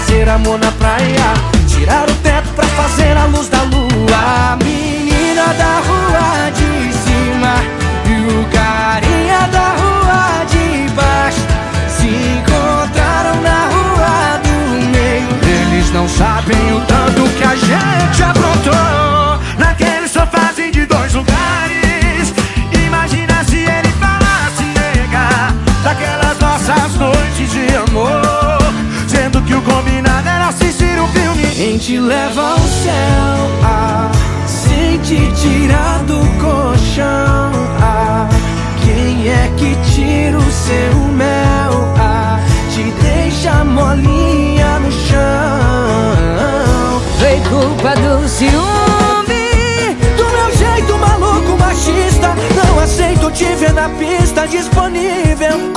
fazer amor na praia. Tirar o teto pra fazer a luz da lua. Menina da rua de cima E o carinha da rua de baixo Se encontraram na rua do meio. Eles não sabem o tanto que a gente aprontou Naquele sofazinho de dois lugares. Imagina se ele falasse nega Daquelas nossas noites te leva ao céu, ah, Sem te tirar do colchão, ah, Quem é que tira o seu mel, ah, Te deixa molinha no chão. Foi culpa do ciúme Do meu jeito maluco machista. Não aceito te ver na pista disponível